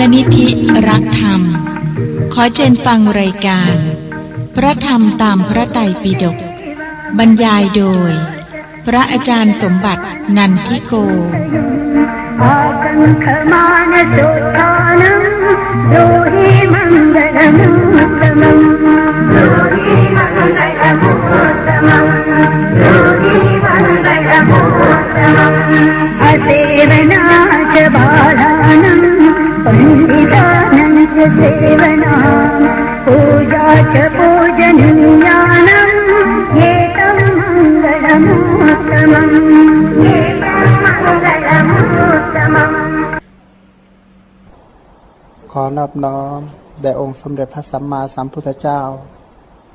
ลนิธิรักธรรม ขอเจนฟังรายการ พระธรรมตามพระไตรปิฎกบรรยายโดย พระอาจารย์สมบัตินันทิโกมังมัง पण्डितानम् च सेवना पूजा च पूजनीयानम् एतम् मङ्गलमुत्तमम् एतम् मङ्गलमुत्तमम् ขอนอบน้อมแด่องค์สมเด็จพระสัมมาสัมพุทธเจ้า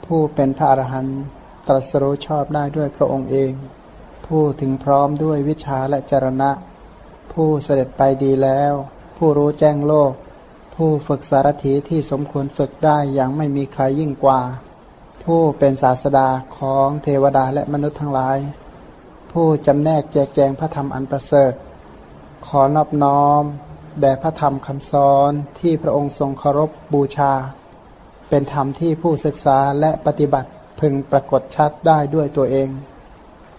ผู้เป็นพระอรหันต์ตรัสรู้ชอบได้ด้วยพระองค์เอง ผู้ถึงพร้อมด้วยวิชาและจรณะ ผู้เสด็จไปดีแล้ว ผู้รู้แจ้งโลก ผู้ฝึกสารถีที่สมควรฝึกได้อย่างไม่มีใครยิ่งกว่า ผู้เป็นศาสดาของเทวดาและมนุษย์ทั้งหลาย ผู้จำแนกแจกแจงพระธรรมอันประเสริฐ ขอนอบน้อม แด่พระธรรมคำสอนที่พระองค์ทรงเคารพบูชา เป็นธรรมที่ผู้ศึกษาและปฏิบัติพึงปรากฏชัดได้ด้วยตัวเอง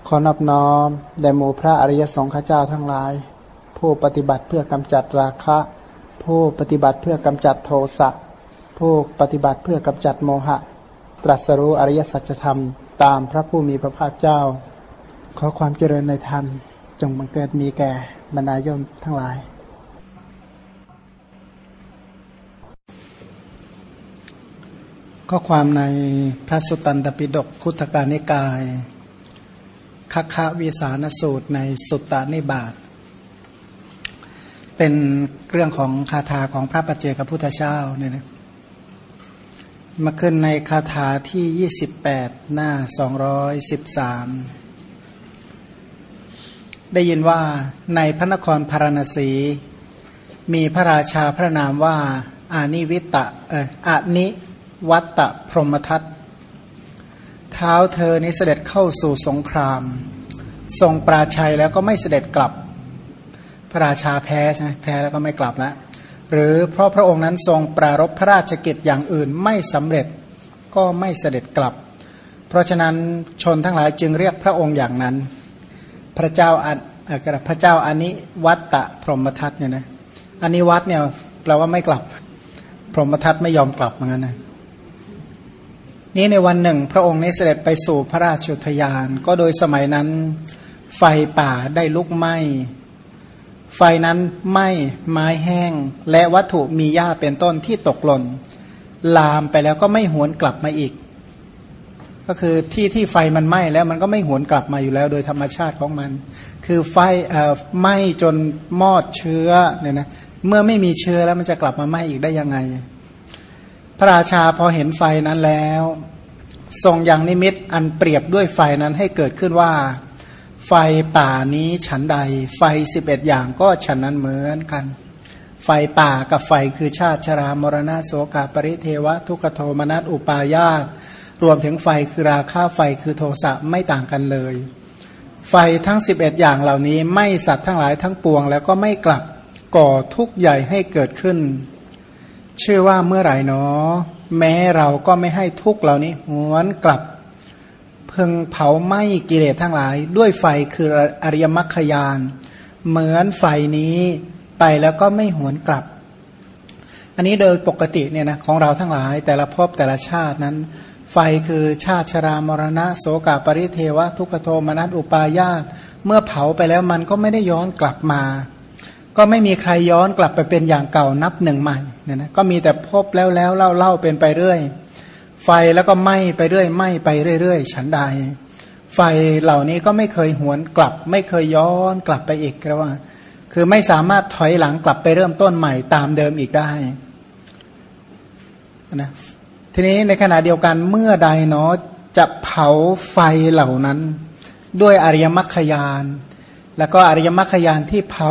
ขอนอบน้อม แด่หมู่พระอริยสงฆ์เจ้าทั้งหลาย ผู้ปฏิบัติเพื่อกำจัดราคะ ผู้ปฏิบัติเพื่อกำจัดโทสะผู้ปฏิบัติเพื่อกำจัดโมหะ ตรัสรู้อริยสัจธรรม ตามพระผู้มีพระภาคเจ้า ขอความเจริญในธรรม จงบังเกิดมีแก่บรรดาโยมทั้งหลาย ข้อความในพระสุตตันตปิฎกคุตการนิกายคัคคะวิสานสูตรในสุตตานิบาต เป็นเรื่องของคาถาของพระปัจเจกพุทธเจ้าเนี่ยนะมาขึ้นในคาถาที่ 28 หน้า 213 ได้ยินว่าในพระนครพาราณสี มีพระราชาพระนามว่า อานิวิตะเอออานิวัตตะพรหมทัตเท้าเธอนี้เสด็จเข้าสู่สงคราม ทรงปราชัยแล้วก็ไม่เสด็จกลับ พระราชาแพ้ใช่ไหมแพ้แล้วก็ไม่กลับแล้วหรือเพราะพระองค์นั้นทรงปรารบพระราชกิจอย่างอื่นไม่สำเร็จก็ไม่เสด็จกลับ เพราะฉะนั้นชนทั้งหลายจึงเรียกพระองค์อย่างนั้น พระเจ้าอันพระเจ้าอานิวัตตะพรหมทัตเนี่ยนะอานิวัตเนี่ยแปลว่าไม่กลับ พรหมทัตไม่ยอมกลับเหมือนกันนะนี้ในวันหนึ่ง พระองค์นี้เสด็จไปสู่พระราชุทยาน ก็โดยสมัยนั้นไฟป่าได้ลุกไหม้ ไฟนั้นไหม้ไม้แห้ง และวัตถุมีหญ้าเป็นต้นที่ตกหล่น ลามไปแล้วก็ไม่หวนกลับมาอีก ก็คือที่ที่ไฟมันไหม้แล้วมันก็ไม่หวนกลับมาอยู่แล้ว โดยธรรมชาติของมัน คือไฟเอ่อไหม้จนมอดเชื้อเนี่ยนะเมื่อไม่มีเชื้อแล้วมันจะกลับมาไหม้อีกได้ยังไง พระราชาพอเห็นไฟนั้นแล้ว ทรงยังนิมิตอันเปรียบด้วยไฟนั้นให้เกิดขึ้นว่า ไฟป่านี้ฉันใด ไฟสิบเอ็ดอย่างก็ฉันนั้นเหมือนกัน ไฟป่ากับไฟคือชาติชรามรณะโสกาปริเทวะ ทุกโทมนัสอุปาญาตรวมถึงไฟคือราคาไฟคือโทสะไม่ต่างกันเลย ไฟทั้ง 11 อย่างเหล่านี้ไม่สัตว์ทั้งหลายทั้งปวง แล้วก็ไม่กลับก่อทุกข์ใหญ่ให้เกิดขึ้น เชื่อว่าเมื่อไหร่เนอ แม้เราก็ไม่ให้ทุกข์เหล่านี้หวนกลับ พึงเผาไหม้กิเลสทั้งหลาย ด้วยไฟคืออริยมรรคยาน เหมือนไฟนี้ไปแล้วก็ไม่หวนกลับ อันนี้โดยปกติเนี่ยนะของเราทั้งหลายแต่ละภพแต่ละชาตินั้น ไฟคือชาติชรามรณะ โสกาปริเทวะ ทุกขโทมนัสอุปาญาตเมื่อเผาไปแล้วมันก็ไม่ได้ย้อนกลับมา ก็ไม่มีใครย้อนกลับไปเป็นอย่างเก่านับหนึ่งใหม่เนี่ยนะก็มีแต่พบแล้วแล้วเล่าเล่าเป็นไปเรื่อย ไฟแล้วก็ไหม้ไปเรื่อยไหม้ไปเรื่อยๆ ฉันใด ไฟเหล่านี้ก็ไม่เคยหวนกลับ ไม่เคยย้อนกลับไปอีกก็ว่า คือไม่สามารถถอยหลังกลับไปเริ่มต้นใหม่ตามเดิมอีกได้นะทีนี้ในขณะเดียวกันเมื่อใดเนาะจะเผาไฟเหล่านั้น ด้วยอริยมรรคยาน แล้วก็อริยมรรคยานที่เผา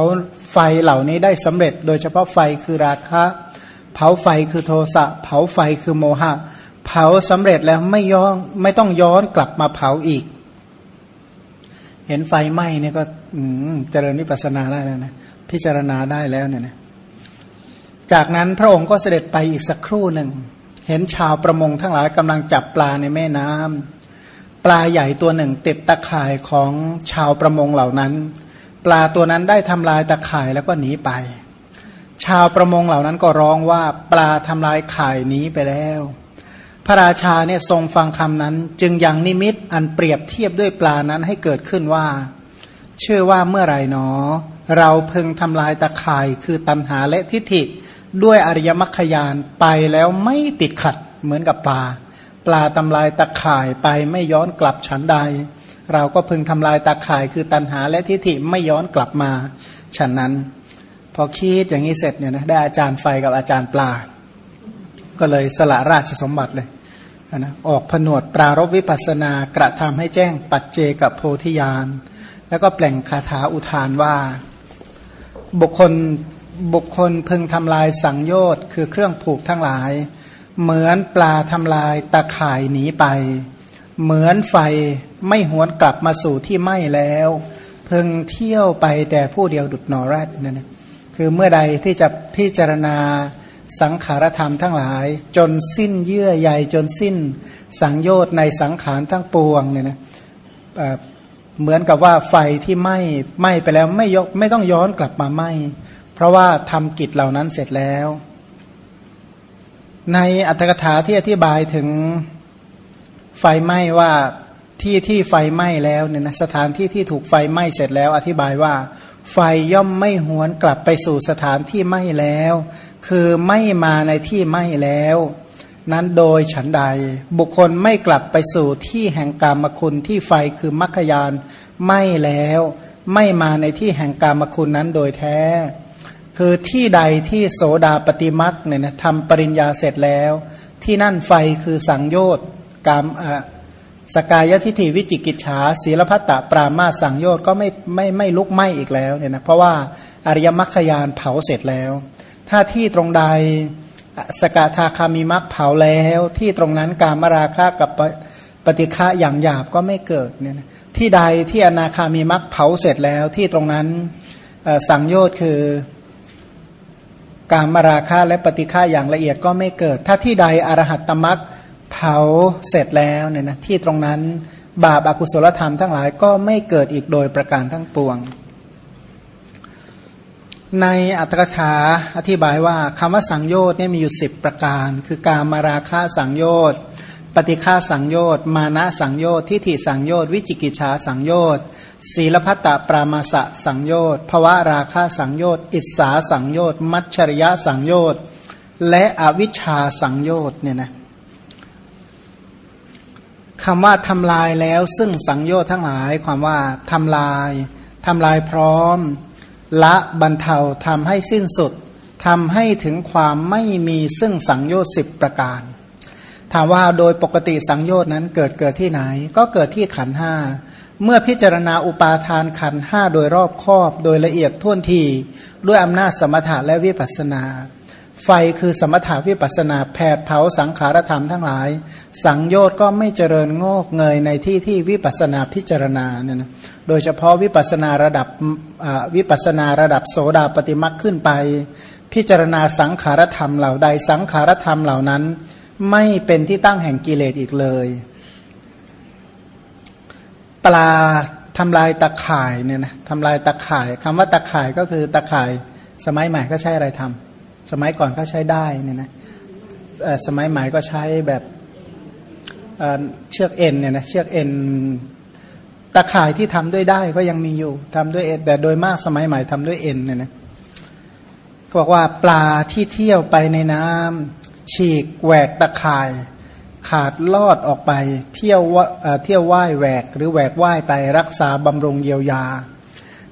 ไฟเหล่านี้ได้สำเร็จ โดยเฉพาะไฟคือราคะ เผาไฟคือโทสะ เผาไฟคือโมหะเผาสำเร็จแล้วไม่ย้อนไม่ต้องย้อนกลับมาเผาอีก เห็นไฟไหม้เนี่ยก็เจริญวิปัสสนาได้แล้วนะพิจารณาได้แล้วเนี่ยนะจากนั้นพระองค์ก็เสด็จไปอีกสักครู่หนึ่ง เห็นชาวประมงทั้งหลายกำลังจับปลาในแม่น้ำปลาใหญ่ตัวหนึ่งติดตะข่ายของชาวประมงเหล่านั้น ปลาตัวนั้นได้ทำลายตะข่ายแล้วก็หนีไป ชาวประมงเหล่านั้นก็ร้องว่าปลาทำลายข่ายหนีไปแล้ว พระราชาเนี่ยทรงฟังคำนั้น จึงยังนิมิตอันเปรียบเทียบด้วยปลานั้นให้เกิดขึ้นว่า เชื่อว่าเมื่อไรหนอ เราพึงทำลายตะข่ายคือตัณหาและทิฏฐิด้วยอริยมรรคยานไปแล้วไม่ติดขัดเหมือนกับปลา ปลาทำลายตะข่ายไปไม่ย้อนกลับฉันใด เราก็พึงทำลายตะข่ายคือตัณหาและทิฏฐิไม่ย้อนกลับมาฉันนั้น พอคิดอย่างนี้เสร็จเนี่ยนะได้อาจารย์ไฟกับอาจารย์ปลา ก็เลยสละราชสมบัติเลย นะออกผนวดปรารบวิปัสนากระทำให้แจ้งปัจเจกับโพธิญาณ แล้วก็แปลงคาถาอุทานว่า บุคคลบุคคลพึงทำลายสังโยชน์คือเครื่องผูกทั้งหลาย เหมือนปลาทำลายตะข่ายหนีไป เหมือนไฟไม่หวนกลับมาสู่ที่ไหม้แล้ว พึงเที่ยวไปแต่ผู้เดียวดุดนอแรดนั่นนะคือเมื่อใดที่จะพิจารณา สังขารธรรมทั้งหลาย จนสิ้นเยื่อใยจนสิ้น สังโยชน์ในสังขารทั้งปวงเนี่ยนะเหมือนกับว่าไฟที่ไหม้ไหม้ไปแล้วไม่ยกไม่ต้องย้อนกลับมาไหม้เพราะว่าทำกิจเหล่านั้นเสร็จแล้ว ในอัตถกถาที่อธิบายถึงไฟไหม้ว่าที่ที่ไฟไหม้แล้วเนี่ยนะสถานที่ที่ถูกไฟไหม้เสร็จแล้ว อธิบายว่า ไฟย่อมไม่หวนกลับไปสู่สถานที่ไหม้แล้ว คือไม่มาในที่ไม้แล้ว นั้นโดยฉันใด บุคคลไม่กลับไปสู่ที่แห่งกามคุณที่ไฟคือมรรคยานไม้แล้ว ไม่มาในที่แห่งกามคุณนั้นโดยแท้ คือที่ใดที่โสดาปฏิมักเนี่ยนะทำปริญญาเสร็จแล้ว ที่นั่นไฟคือสังโยชน์กามสกายทิฐิวิจิกิจฉาศีลพัตตปรามาสังโยชน์ก็ไม่ไม่ไม่ลุกไหม้อีกแล้วเนี่ยนะเพราะว่าอริยมรรคยานเผาเสร็จแล้ว ถ้าที่ตรงใดสกทาคามีมักเผาแล้วที่ตรงนั้นการมราคะกับปฏิฆะอย่างหยาบก็ไม่เกิดเนี่ยนะที่ใดที่อนาคามีมักเผาเสร็จแล้วที่ตรงนั้นสังโยชน์คือการมาราคาและปฏิฆาอย่างละเอียดก็ไม่เกิด ถ้าที่ใดอรหัตตมักเผาเสร็จแล้วเนี่ยนะที่ตรงนั้นบาปอากุศลธรรมทั้งหลายก็ไม่เกิดอีกโดยประการทั้งปวง ในอัตถกถาอธิบายว่าคำว่าสังโยชน์เนี่ยมีอยู่สิบประการ คือการมาราคาสังโยชน์ปฏิฆาสังโยชน์มานะสังโยชน์ทิฏฐิสังโยชน์วิจิกิจฉาสังโยชน์ศีลพัตตปรามาสะสังโยชน์ภวะราคาสังโยชน์อิสาสังโยชน์มัชชริยะสังโยชน์และอวิชชาสังโยชน์เนี่ยนะคำว่าทำลายแล้วซึ่งสังโยชน์ทั้งหลายความว่าทำลายทำลายพร้อม ละบรรเทาทำให้สิ้นสุดทำให้ถึงความไม่มีซึ่งสังโยชน์สิบประการ ถามว่าโดยปกติสังโยชน์นั้นเกิดเกิดที่ไหน ก็เกิดที่ขันห้าเมื่อพิจารณาอุปาทานขันห้าโดยรอบครอบ โดยละเอียดท่วนที ด้วยอำนาจสมถะและวิปัสนา ไฟคือสมถาวิปัสนาแผดเผาสังขารธรรมทั้งหลาย สังโยชน์ก็ไม่เจริญงอกเงยในที่ที่วิปัสนาพิจารณาเนี่ยนะโดยเฉพาะวิปัสนาระดับวิปัสนาระดับโสดาปฏิมักขึ้นไป พิจารณาสังขารธรรมเหล่าใดสังขารธรรมเหล่านั้น ไม่เป็นที่ตั้งแห่งกิเลสอีกเลย ปลาทำลายตะข่ายเนี่ยนะทำลายตะข่ายคำว่าตะข่ายก็คือตะข่าย สมัยใหม่ก็ใช้อะไรทำ สมัยก่อนก็ใช้ได้เนี่ยนะสมัยใหม่ก็ใช้แบบเชือกเอ็นเนี่ยนะเชือกเอ็นตะข่ายที่ทำด้วยได้ก็ยังมีอยู่ทำด้วยเอ็นแต่โดยมากสมัยใหม่ทำด้วยเอ็นเนี่ยนะบอกว่าปลาที่เที่ยวไปในน้ำฉีกแหวกตะข่าย ขาดลอดออกไป เที่ยวเที่ยวว่ายแหวกหรือแหวกว่ายไปรักษาบำรุงเยียวยา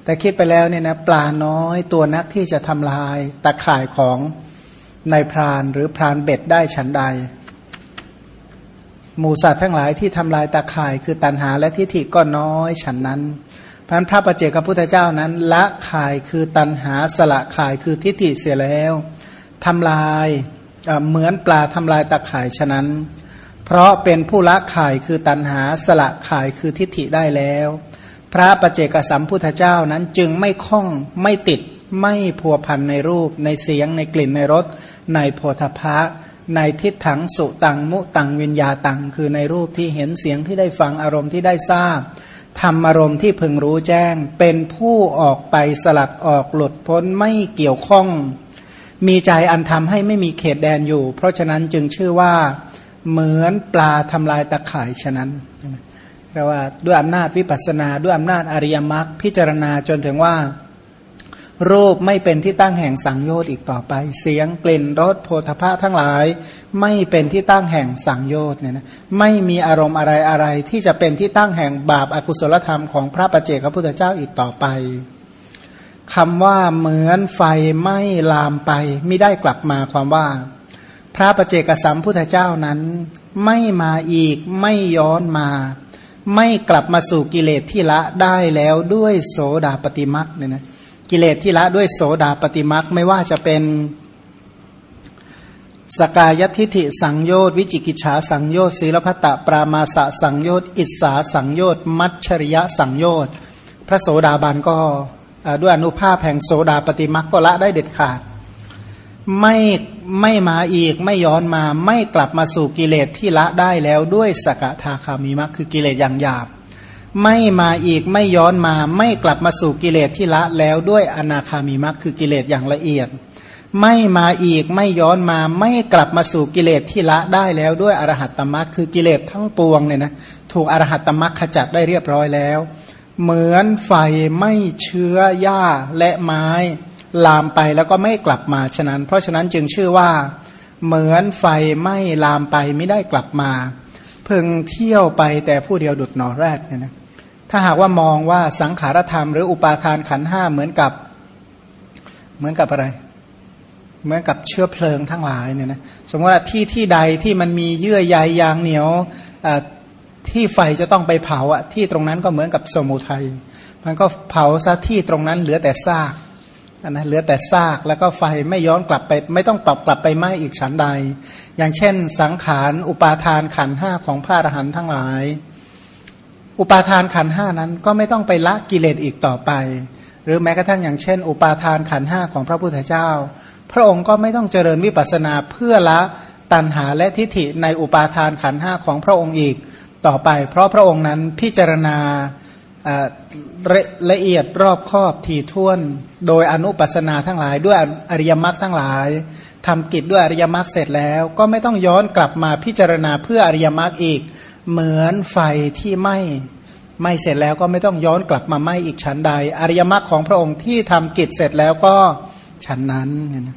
แต่คิดไปแล้วเนี่ยนะปลาน้อยตัวนักที่จะทำลายตะข่ายของนายพรานหรือพรานเบ็ดได้ฉันใด หมูสัตว์ทั้งหลายที่ทำลายตะข่ายคือตันหาและทิฏฐิก็น้อยฉันนั้นพันพระประเจกับพุทธเจ้านั้น ละข่ายคือตันหาสละข่ายคือทิฏฐิเสียแล้วทำลายเหมือนปลาทำลายตะข่ายฉะนั้น เพราะเป็นผู้ละข่ายคือตันหาสละข่ายคือทิฏฐิได้แล้ว พระประเจกสัมพุทธเจ้านั้นจึงไม่คล้องไม่ติดไม่พัวพันในรูปในเสียงในกลิ่นในรสในโพธพะในทิฏฐังสุตังมุตังวิญญาตัง คือในรูปที่เห็นเสียงที่ได้ฟังอารมณ์ที่ได้ทราบทำอารมณ์ที่พึงรู้แจ้ง เป็นผู้ออกไปสลัดออกหลุดพ้นไม่เกี่ยวข้อง มีใจอันทำให้ไม่มีเขตแดนอยู่ เพราะฉะนั้นจึงชื่อว่า เหมือนปลาทำลายตะข่ายฉะนั้น แปลว่าด้วยอำนาจวิปัสนา ด้วยอำนาจอริยมรรคพิจารณาจนถึงว่า รูปไม่เป็นที่ตั้งแห่งสังโยชน์อีกต่อไป เสียงกลิ่นรสโพธภะทั้งหลาย ไม่เป็นที่ตั้งแห่งสังโยชน์เนี่ยนะไม่มีอารมณ์อะไรอะไรที่จะเป็นที่ตั้งแห่งบาปอากุศลธรรมของพระประเจกพระพุทธเจ้าอีกต่อไปคำว่าเหมือนไฟไม่ลามไปไม่ได้กลับมาความว่า พระประเจกสัมพุทธเจ้านั้น ไม่มาอีกไม่ย้อนมา ไม่กลับมาสู่กิเลสที่ละได้แล้วด้วยโสดาปฏิมักเนี่ยนะกิเลสที่ละด้วยโสดาปฏิมักไม่ว่าจะเป็นสกายทิฐิสังโยชน์วิจิกิจฉาสังโยชน์ศีลพัตตปรามาสะสังโยชน์อิสาสังโยชน์มัชชริยะสังโยชน์พระโสดาบันก็ด้วยอนุภาพแห่งโสดาปฏิมักก็ละได้เด็ดขาด ไม่ไม่มาอีกไม่ย้อนมา ไม่กลับมาสู่กิเลสที่ละได้แล้วด้วยสกทาคามีมักคือกิเลสอย่างหยาบ ไม่มาอีกไม่ย้อนมา ไม่กลับมาสู่กิเลสที่ละแล้วด้วยอนาคามีมักคือกิเลสอย่างละเอียด ไม่มาอีกไม่ย้อนมา ไม่กลับมาสู่กิเลสที่ละได้แล้วด้วยอรหัตตมักคือกิเลสทั้งปวงเนี่ยนะถูกอรหัตตมักขจัดได้เรียบร้อยแล้ว เหมือนไฟไม่เชื้อหญ้าและไม้ ลามไปแล้วก็ไม่กลับมาฉะนั้น เพราะฉะนั้นจึงชื่อว่า เหมือนไฟไม่ลามไปไม่ได้กลับมา เพิ่งเที่ยวไปแต่ผู้เดียวดุดหนอแรกเนี่ยนะถ้าหากว่ามองว่าสังขารธรรมหรืออุปาทานขันห้าเหมือนกับ เหมือนกับอะไร เหมือนกับเชื้อเพลิงทั้งหลายเนี่ยนะสมมติว่าที่ที่ใดที่มันมีเยื่อใยยางเหนียวที่ไฟจะต้องไปเผาอะที่ตรงนั้นก็เหมือนกับสมุทัยมันก็เผาซะที่ตรงนั้นเหลือแต่ซาก นะเหลือแต่ซากแล้วก็ไฟไม่ย้อนกลับไป ไม่ต้องปรับกลับไปไหม้อีกฉันใด อย่างเช่น สังขารอุปาทานขันห้าของพระอรหันต์ทั้งหลาย อุปาทานขันห้านั้นก็ไม่ต้องไปละกิเลสอีกต่อไป หรือแม้กระทั่งอย่างเช่น อุปาทานขันห้าของพระพุทธเจ้า พระองค์ก็ไม่ต้องเจริญวิปัสนาเพื่อละตัณหาและทิฏฐิในอุปาทานขันห้าของพระองค์อีกต่อไป เพราะพระองค์นั้นพิจารณา ละเอียดรอบครอบถี่ถ้วน โดยอนุปัสนาทั้งหลาย ด้วยอริยมรรคทั้งหลายทำกิจด้วยอริยมรรคเสร็จแล้ว ก็ไม่ต้องย้อนกลับมาพิจารณาเพื่ออริยมรรคอีก เหมือนไฟที่ไหม้ไหม้เสร็จแล้วก็ไม่ต้องย้อนกลับมาไหม้อีกชั้นใด อริยมรรคของพระองค์ที่ทำกิจเสร็จแล้วก็ชั้นนั้นเนี่ยนะ